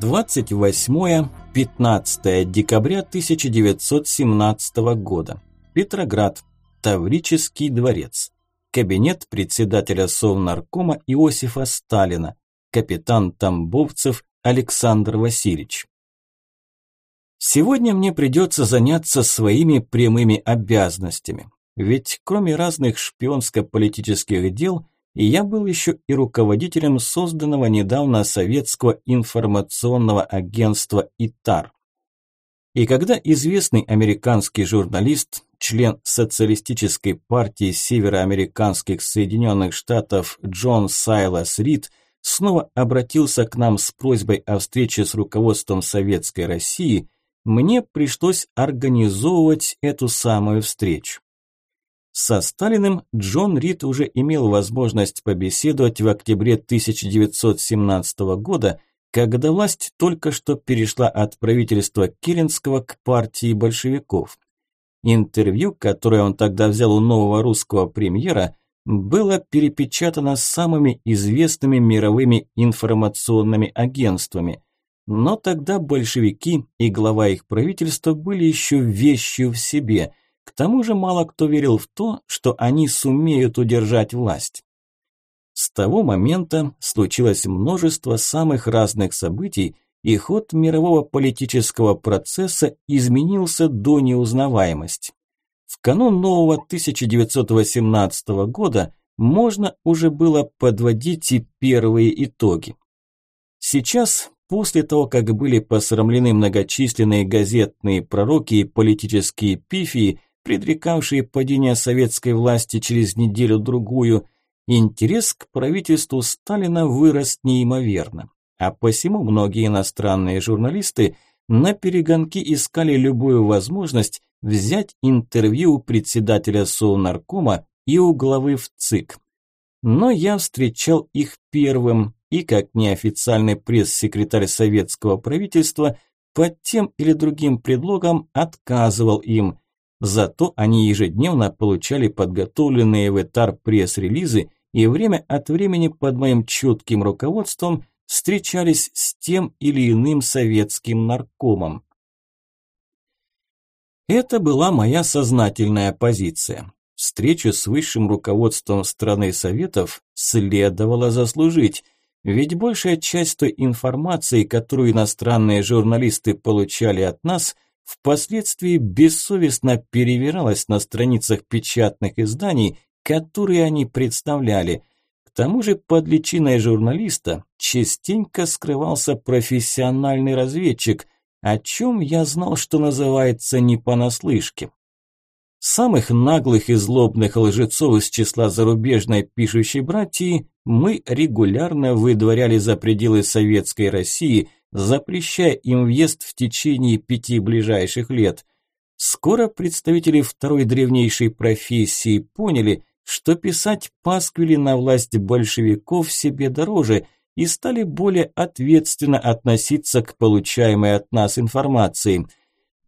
28-15 декабря 1917 года. Петроград. Таврический дворец. Кабинет председателя Совнаркома Иосифа Сталина. Капитан Тамбовцев Александр Васильевич. Сегодня мне придется заняться своими прямыми обязанностями. Ведь кроме разных шпионско-политических дел, я был еще и руководителем созданного недавно советского информационного агентства ИТАР. И когда известный американский журналист, член социалистической партии североамериканских Соединенных Штатов Джон Сайлас Рид снова обратился к нам с просьбой о встрече с руководством Советской России – мне пришлось организовывать эту самую встречу. Со Сталиным Джон Рид уже имел возможность побеседовать в октябре 1917 года, когда власть только что перешла от правительства Керенского к партии большевиков. Интервью, которое он тогда взял у нового русского премьера, было перепечатано самыми известными мировыми информационными агентствами – но тогда большевики и глава их правительства были еще вещью в себе. К тому же мало кто верил в то, что они сумеют удержать власть. С того момента случилось множество самых разных событий, и ход мирового политического процесса изменился до неузнаваемости. В канун нового 1918 года можно уже было подводить и первые итоги. Сейчас После того, как были посрамлены многочисленные газетные пророки и политические пифии, предрекавшие падение советской власти через неделю-другую, интерес к правительству Сталина вырос неимоверно. А посему многие иностранные журналисты на перегонки искали любую возможность взять интервью у председателя Совнаркома и у главы в ЦИК. Но я встречал их первым, и как неофициальный пресс-секретарь советского правительства под тем или другим предлогом отказывал им. Зато они ежедневно получали подготовленные в ЭТАР пресс-релизы и время от времени под моим чутким руководством встречались с тем или иным советским наркомом. Это была моя сознательная позиция. Встречу с высшим руководством страны Советов следовало заслужить – ведь большая часть той информации, которую иностранные журналисты получали от нас, впоследствии бессовестно перевиралась на страницах печатных изданий, которые они представляли. К тому же под личиной журналиста частенько скрывался профессиональный разведчик, о чем я знал, что называется не понаслышке. Самых наглых и злобных лжецов из числа зарубежной пишущей братьи мы регулярно выдворяли за пределы Советской России, запрещая им въезд в течение пяти ближайших лет. Скоро представители второй древнейшей профессии поняли, что писать пасквили на власть большевиков себе дороже и стали более ответственно относиться к получаемой от нас информации –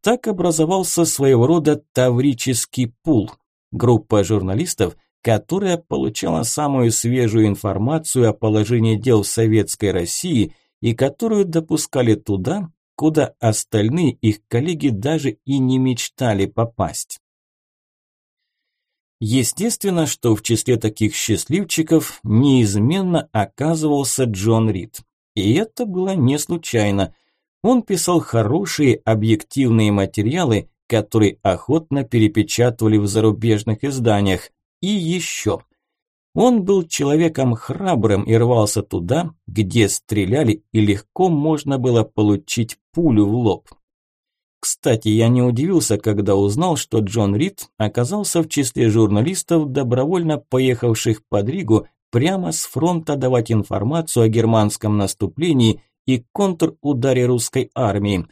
так образовался своего рода таврический пул, группа журналистов, которая получала самую свежую информацию о положении дел в Советской России и которую допускали туда, куда остальные их коллеги даже и не мечтали попасть. Естественно, что в числе таких счастливчиков неизменно оказывался Джон Рид. И это было не случайно – он писал хорошие объективные материалы, которые охотно перепечатывали в зарубежных изданиях. И еще. Он был человеком храбрым и рвался туда, где стреляли и легко можно было получить пулю в лоб. Кстати, я не удивился, когда узнал, что Джон Рид оказался в числе журналистов, добровольно поехавших под Ригу прямо с фронта давать информацию о германском наступлении и контрударе русской армии.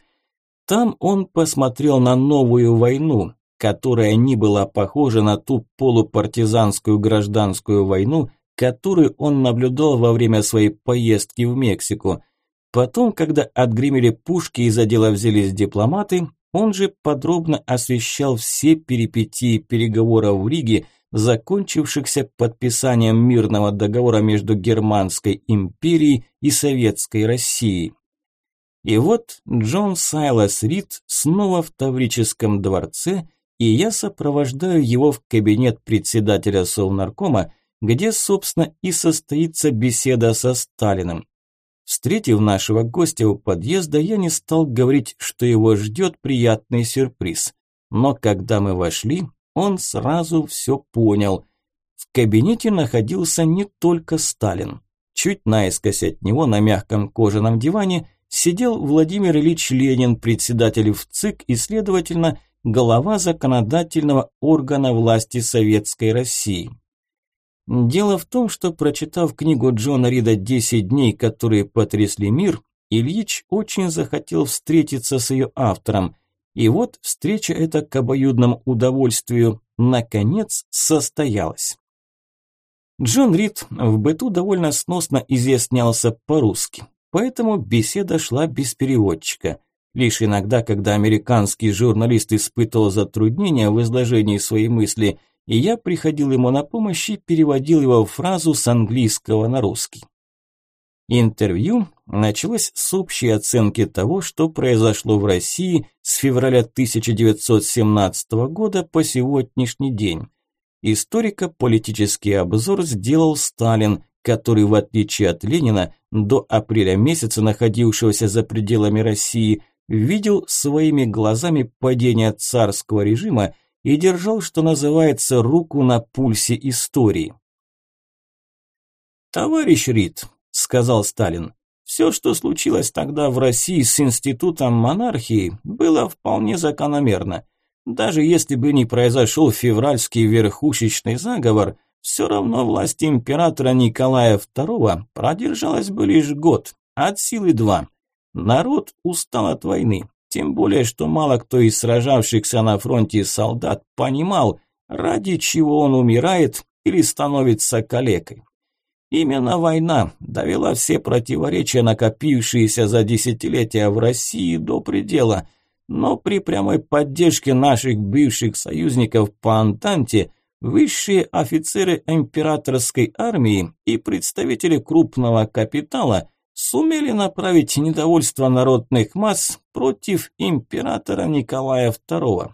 Там он посмотрел на новую войну, которая не была похожа на ту полупартизанскую гражданскую войну, которую он наблюдал во время своей поездки в Мексику. Потом, когда отгремели пушки и за дело взялись дипломаты, он же подробно освещал все перипетии переговоров в Риге, закончившихся подписанием мирного договора между Германской империей и Советской Россией. И вот Джон Сайлас Рид снова в Таврическом дворце, и я сопровождаю его в кабинет председателя Совнаркома, где, собственно, и состоится беседа со Сталиным. Встретив нашего гостя у подъезда, я не стал говорить, что его ждет приятный сюрприз. Но когда мы вошли, он сразу все понял. В кабинете находился не только Сталин. Чуть наискось от него на мягком кожаном диване сидел Владимир Ильич Ленин, председатель в ЦИК и, следовательно, глава законодательного органа власти Советской России. Дело в том, что, прочитав книгу Джона Рида «Десять дней, которые потрясли мир», Ильич очень захотел встретиться с ее автором. И вот встреча эта к обоюдному удовольствию наконец состоялась. Джон Рид в быту довольно сносно изъяснялся по-русски, поэтому беседа шла без переводчика. Лишь иногда, когда американский журналист испытывал затруднения в изложении своей мысли, и я приходил ему на помощь и переводил его фразу с английского на русский. Интервью началось с общей оценки того, что произошло в России с февраля 1917 года по сегодняшний день. Историко-политический обзор сделал Сталин, который, в отличие от Ленина, до апреля месяца находившегося за пределами России, видел своими глазами падение царского режима и держал, что называется, руку на пульсе истории. «Товарищ Рид», – сказал Сталин, – «все, что случилось тогда в России с институтом монархии, было вполне закономерно. Даже если бы не произошел февральский верхушечный заговор, все равно власть императора Николая II продержалась бы лишь год, от силы два. Народ устал от войны, тем более, что мало кто из сражавшихся на фронте солдат понимал, ради чего он умирает или становится калекой. Именно война довела все противоречия, накопившиеся за десятилетия в России, до предела, но при прямой поддержке наших бывших союзников по Антанте высшие офицеры императорской армии и представители крупного капитала сумели направить недовольство народных масс против императора Николая II.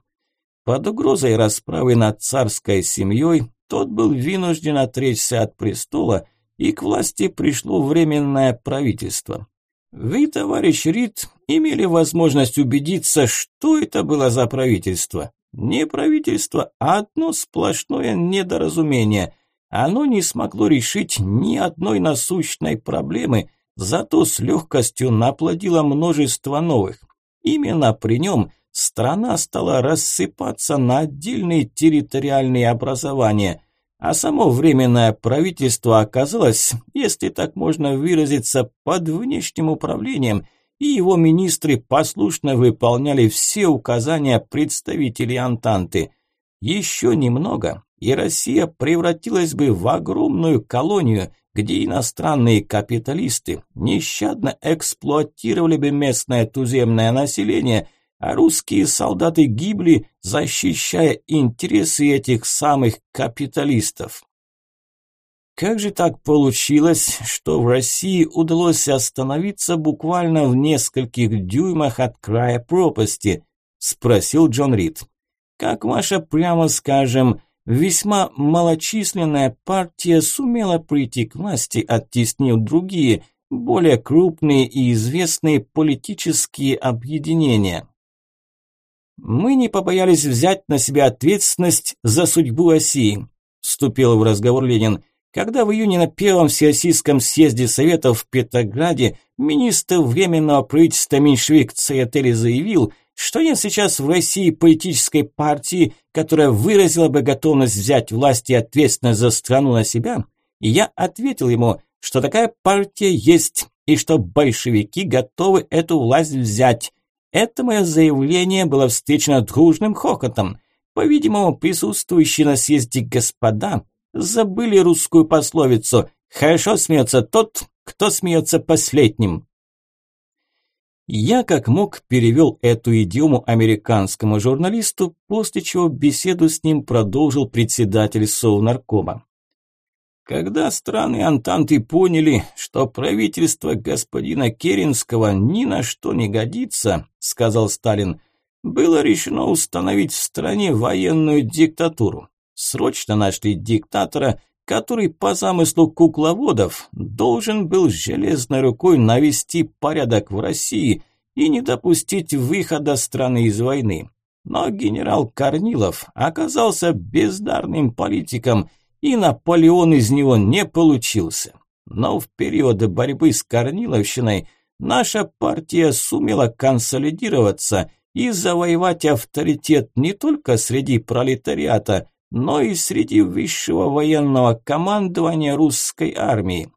Под угрозой расправы над царской семьей тот был вынужден отречься от престола, и к власти пришло временное правительство. Вы, товарищ Рид, имели возможность убедиться, что это было за правительство. Не правительство, а одно сплошное недоразумение. Оно не смогло решить ни одной насущной проблемы – зато с легкостью наплодила множество новых. Именно при нем страна стала рассыпаться на отдельные территориальные образования, а само временное правительство оказалось, если так можно выразиться, под внешним управлением, и его министры послушно выполняли все указания представителей Антанты. Еще немного, и Россия превратилась бы в огромную колонию – где иностранные капиталисты нещадно эксплуатировали бы местное туземное население, а русские солдаты гибли, защищая интересы этих самых капиталистов. Как же так получилось, что в России удалось остановиться буквально в нескольких дюймах от края пропасти? Спросил Джон Рид. Как ваша, прямо скажем, Весьма малочисленная партия сумела прийти к власти, оттеснив другие, более крупные и известные политические объединения. «Мы не побоялись взять на себя ответственность за судьбу России», вступил в разговор Ленин. Когда в июне на первом всероссийском съезде Советов в Петрограде министр Временного правительства меньшевик Цеятели заявил – что нет сейчас в России политической партии, которая выразила бы готовность взять власть и ответственность за страну на себя, и я ответил ему, что такая партия есть, и что большевики готовы эту власть взять. Это мое заявление было встречено дружным хохотом. По-видимому, присутствующие на съезде господа забыли русскую пословицу «Хорошо смеется тот, кто смеется последним». Я как мог перевел эту идиому американскому журналисту, после чего беседу с ним продолжил председатель Совнаркома. Когда страны Антанты поняли, что правительство господина Керенского ни на что не годится, сказал Сталин, было решено установить в стране военную диктатуру. Срочно нашли диктатора, который по замыслу кукловодов должен был железной рукой навести порядок в России и не допустить выхода страны из войны. Но генерал Корнилов оказался бездарным политиком – и Наполеон из него не получился. Но в период борьбы с Корниловщиной наша партия сумела консолидироваться и завоевать авторитет не только среди пролетариата, но и среди высшего военного командования русской армии.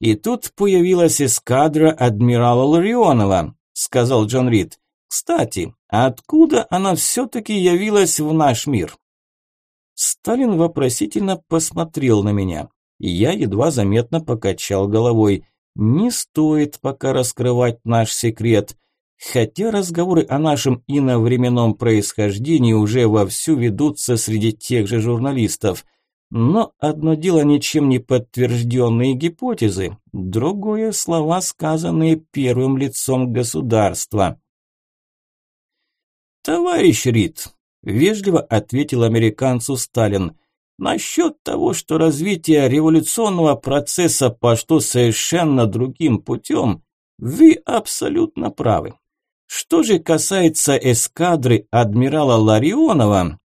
И тут появилась эскадра адмирала Ларионова, сказал Джон Рид. Кстати, откуда она все-таки явилась в наш мир? Сталин вопросительно посмотрел на меня. Я едва заметно покачал головой. Не стоит пока раскрывать наш секрет. Хотя разговоры о нашем иновременном происхождении уже вовсю ведутся среди тех же журналистов. Но одно дело ничем не подтвержденные гипотезы, другое – слова, сказанные первым лицом государства. «Товарищ Рид, Вежливо ответил американцу Сталин. Насчет того, что развитие революционного процесса пошло совершенно другим путем, вы абсолютно правы. Что же касается эскадры адмирала Ларионова,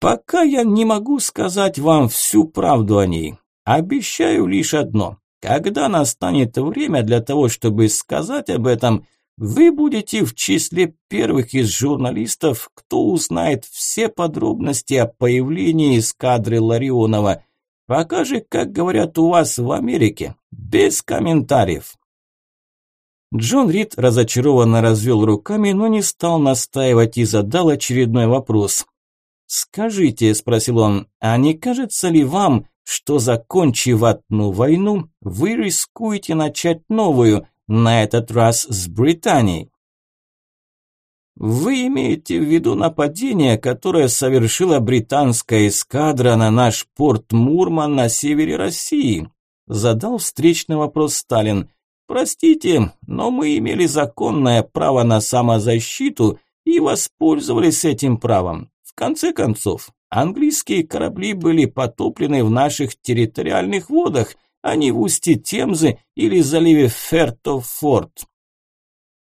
пока я не могу сказать вам всю правду о ней. Обещаю лишь одно. Когда настанет время для того, чтобы сказать об этом, вы будете в числе первых из журналистов, кто узнает все подробности о появлении эскадры Ларионова. Пока же, как говорят у вас в Америке, без комментариев. Джон Рид разочарованно развел руками, но не стал настаивать и задал очередной вопрос. «Скажите», – спросил он, – «а не кажется ли вам, что, закончив одну войну, вы рискуете начать новую?» на этот раз с Британией. Вы имеете в виду нападение, которое совершила британская эскадра на наш порт Мурман на севере России? Задал встречный вопрос Сталин. Простите, но мы имели законное право на самозащиту и воспользовались этим правом. В конце концов, английские корабли были потоплены в наших территориальных водах, а не в устье Темзы или заливе Фертофорд.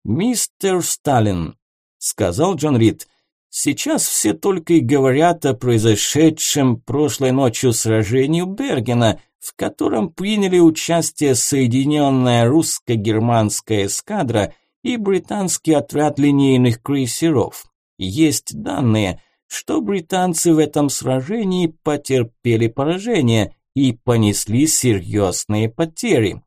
«Мистер Сталин», – сказал Джон Рид, – «сейчас все только и говорят о произошедшем прошлой ночью сражении у Бергена, в котором приняли участие Соединенная русско-германская эскадра и британский отряд линейных крейсеров. Есть данные, что британцы в этом сражении потерпели поражение – и понесли серьезные потери.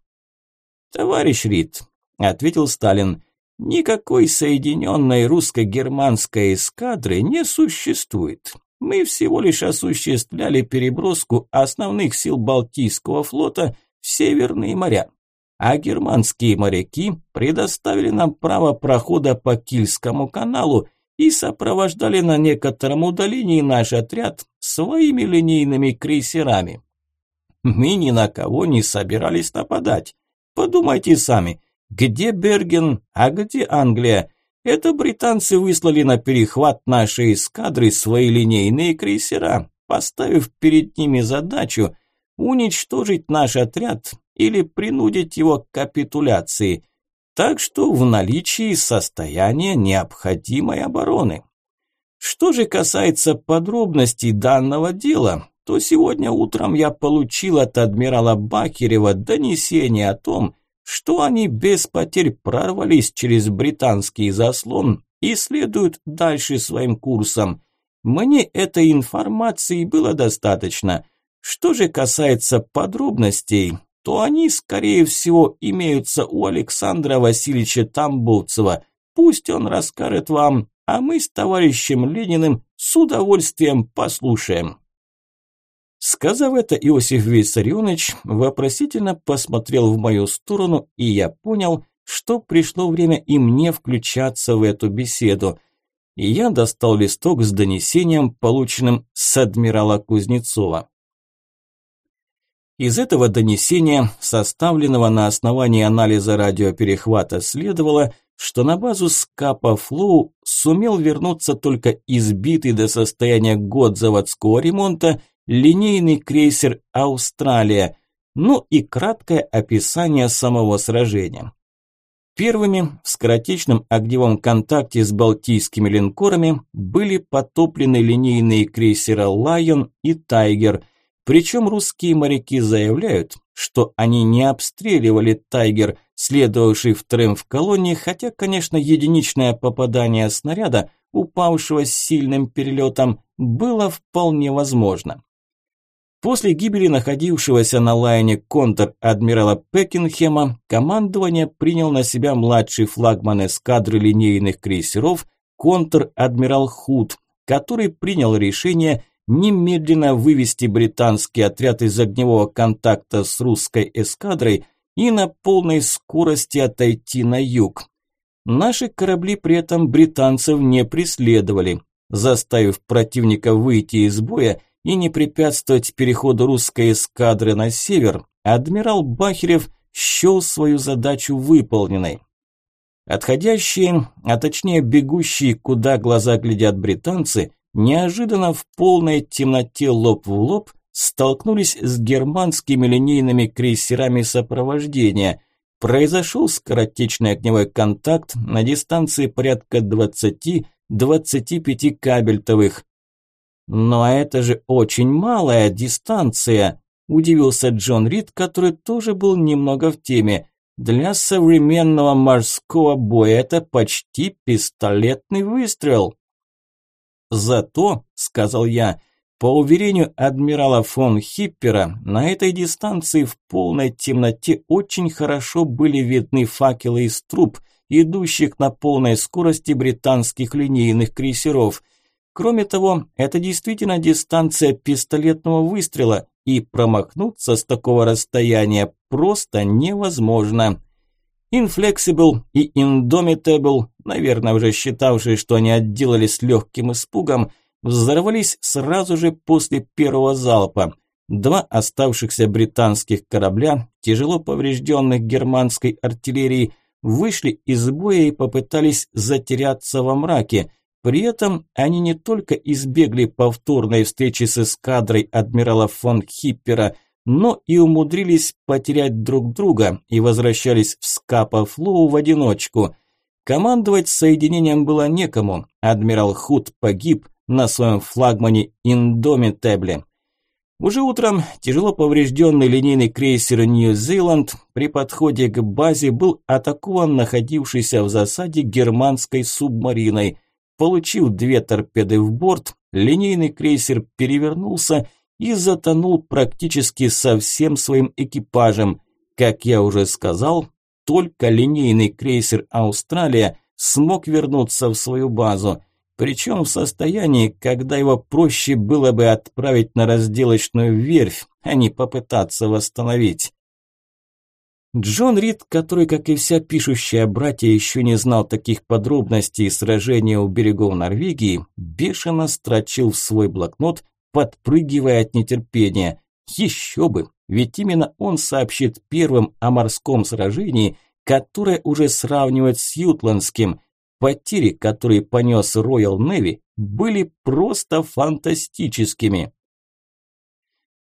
«Товарищ Рид», – ответил Сталин, – «никакой соединенной русско-германской эскадры не существует. Мы всего лишь осуществляли переброску основных сил Балтийского флота в Северные моря, а германские моряки предоставили нам право прохода по Кильскому каналу и сопровождали на некотором удалении наш отряд своими линейными крейсерами. Мы ни на кого не собирались нападать. Подумайте сами, где Берген, а где Англия? Это британцы выслали на перехват нашей эскадры свои линейные крейсера, поставив перед ними задачу уничтожить наш отряд или принудить его к капитуляции. Так что в наличии состояние необходимой обороны. Что же касается подробностей данного дела, то сегодня утром я получил от адмирала Бакерева донесение о том, что они без потерь прорвались через британский заслон и следуют дальше своим курсом. Мне этой информации было достаточно. Что же касается подробностей, то они, скорее всего, имеются у Александра Васильевича Тамбовцева. Пусть он расскажет вам, а мы с товарищем Лениным с удовольствием послушаем. Сказав это, Иосиф Виссарионович вопросительно посмотрел в мою сторону, и я понял, что пришло время и мне включаться в эту беседу. И я достал листок с донесением, полученным с адмирала Кузнецова. Из этого донесения, составленного на основании анализа радиоперехвата, следовало, что на базу Скапа Флоу сумел вернуться только избитый до состояния год заводского ремонта линейный крейсер «Австралия», ну и краткое описание самого сражения. Первыми в скоротечном огневом контакте с балтийскими линкорами были потоплены линейные крейсера «Лайон» и «Тайгер», причем русские моряки заявляют, что они не обстреливали «Тайгер», следовавший вторым в колонии, хотя, конечно, единичное попадание снаряда, упавшего с сильным перелетом, было вполне возможно. После гибели находившегося на лайне контр-адмирала Пекинхема командование принял на себя младший флагман эскадры линейных крейсеров контр-адмирал Худ, который принял решение немедленно вывести британский отряд из огневого контакта с русской эскадрой и на полной скорости отойти на юг. Наши корабли при этом британцев не преследовали, заставив противника выйти из боя и не препятствовать переходу русской эскадры на север, адмирал Бахерев счел свою задачу выполненной. Отходящие, а точнее бегущие, куда глаза глядят британцы, неожиданно в полной темноте лоб в лоб столкнулись с германскими линейными крейсерами сопровождения. Произошел скоротечный огневой контакт на дистанции порядка 20-25 кабельтовых. «Но это же очень малая дистанция», – удивился Джон Рид, который тоже был немного в теме. «Для современного морского боя это почти пистолетный выстрел». «Зато», – сказал я, – «по уверению адмирала фон Хиппера, на этой дистанции в полной темноте очень хорошо были видны факелы из труб, идущих на полной скорости британских линейных крейсеров». Кроме того, это действительно дистанция пистолетного выстрела, и промахнуться с такого расстояния просто невозможно. Inflexible и Indomitable, наверное, уже считавшие, что они отделались легким испугом, взорвались сразу же после первого залпа. Два оставшихся британских корабля, тяжело поврежденных германской артиллерией, вышли из боя и попытались затеряться во мраке – при этом они не только избегли повторной встречи с эскадрой адмирала фон Хиппера, но и умудрились потерять друг друга и возвращались в Скапа Флоу в одиночку. Командовать соединением было некому, адмирал Худ погиб на своем флагмане Индомитебле. Уже утром тяжело поврежденный линейный крейсер Нью-Зеланд при подходе к базе был атакован находившейся в засаде германской субмариной – Получив две торпеды в борт, линейный крейсер перевернулся и затонул практически со всем своим экипажем. Как я уже сказал, только линейный крейсер «Австралия» смог вернуться в свою базу, причем в состоянии, когда его проще было бы отправить на разделочную верфь, а не попытаться восстановить. Джон Рид, который, как и вся пишущая братья, еще не знал таких подробностей сражения у берегов Норвегии, бешено строчил в свой блокнот, подпрыгивая от нетерпения. Еще бы, ведь именно он сообщит первым о морском сражении, которое уже сравнивать с Ютландским. Потери, которые понес Роял Неви, были просто фантастическими.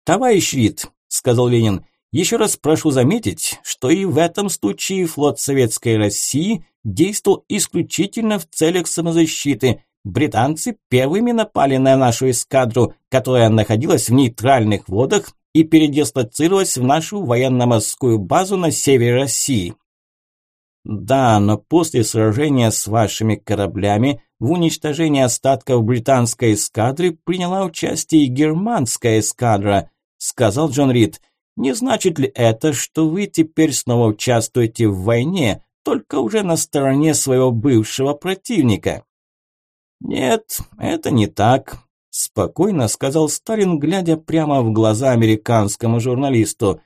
«Товарищ Рид», – сказал Ленин, – еще раз прошу заметить, что и в этом случае флот Советской России действовал исключительно в целях самозащиты. Британцы первыми напали на нашу эскадру, которая находилась в нейтральных водах и передислоцировалась в нашу военно-морскую базу на севере России. Да, но после сражения с вашими кораблями в уничтожении остатков британской эскадры приняла участие и германская эскадра, сказал Джон Рид. Не значит ли это, что вы теперь снова участвуете в войне, только уже на стороне своего бывшего противника? Нет, это не так, спокойно сказал Сталин, глядя прямо в глаза американскому журналисту.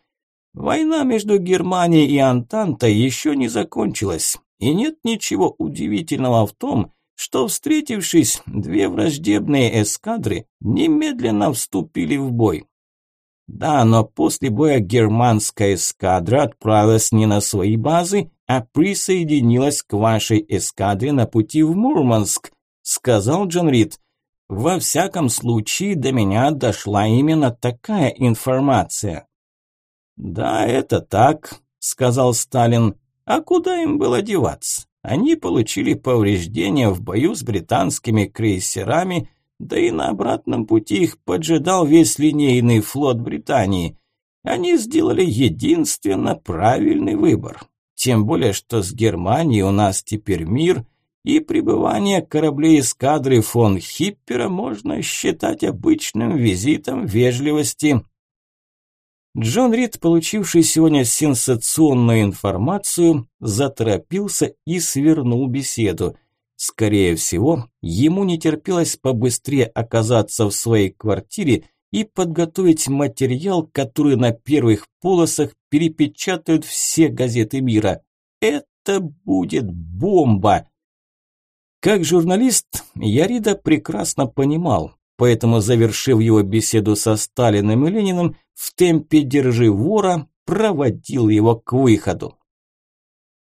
Война между Германией и Антантой еще не закончилась, и нет ничего удивительного в том, что, встретившись, две враждебные эскадры немедленно вступили в бой. Да, но после боя германская эскадра отправилась не на свои базы, а присоединилась к вашей эскадре на пути в Мурманск, сказал Джон Рид. Во всяком случае, до меня дошла именно такая информация. Да, это так, сказал Сталин. А куда им было деваться? Они получили повреждения в бою с британскими крейсерами, да и на обратном пути их поджидал весь линейный флот Британии. Они сделали единственно правильный выбор. Тем более, что с Германией у нас теперь мир, и пребывание кораблей эскадры фон Хиппера можно считать обычным визитом вежливости. Джон Рид, получивший сегодня сенсационную информацию, заторопился и свернул беседу. Скорее всего, ему не терпелось побыстрее оказаться в своей квартире и подготовить материал, который на первых полосах перепечатают все газеты мира. Это будет бомба! Как журналист, Ярида прекрасно понимал, поэтому, завершив его беседу со Сталиным и Лениным, в темпе «держи вора» проводил его к выходу.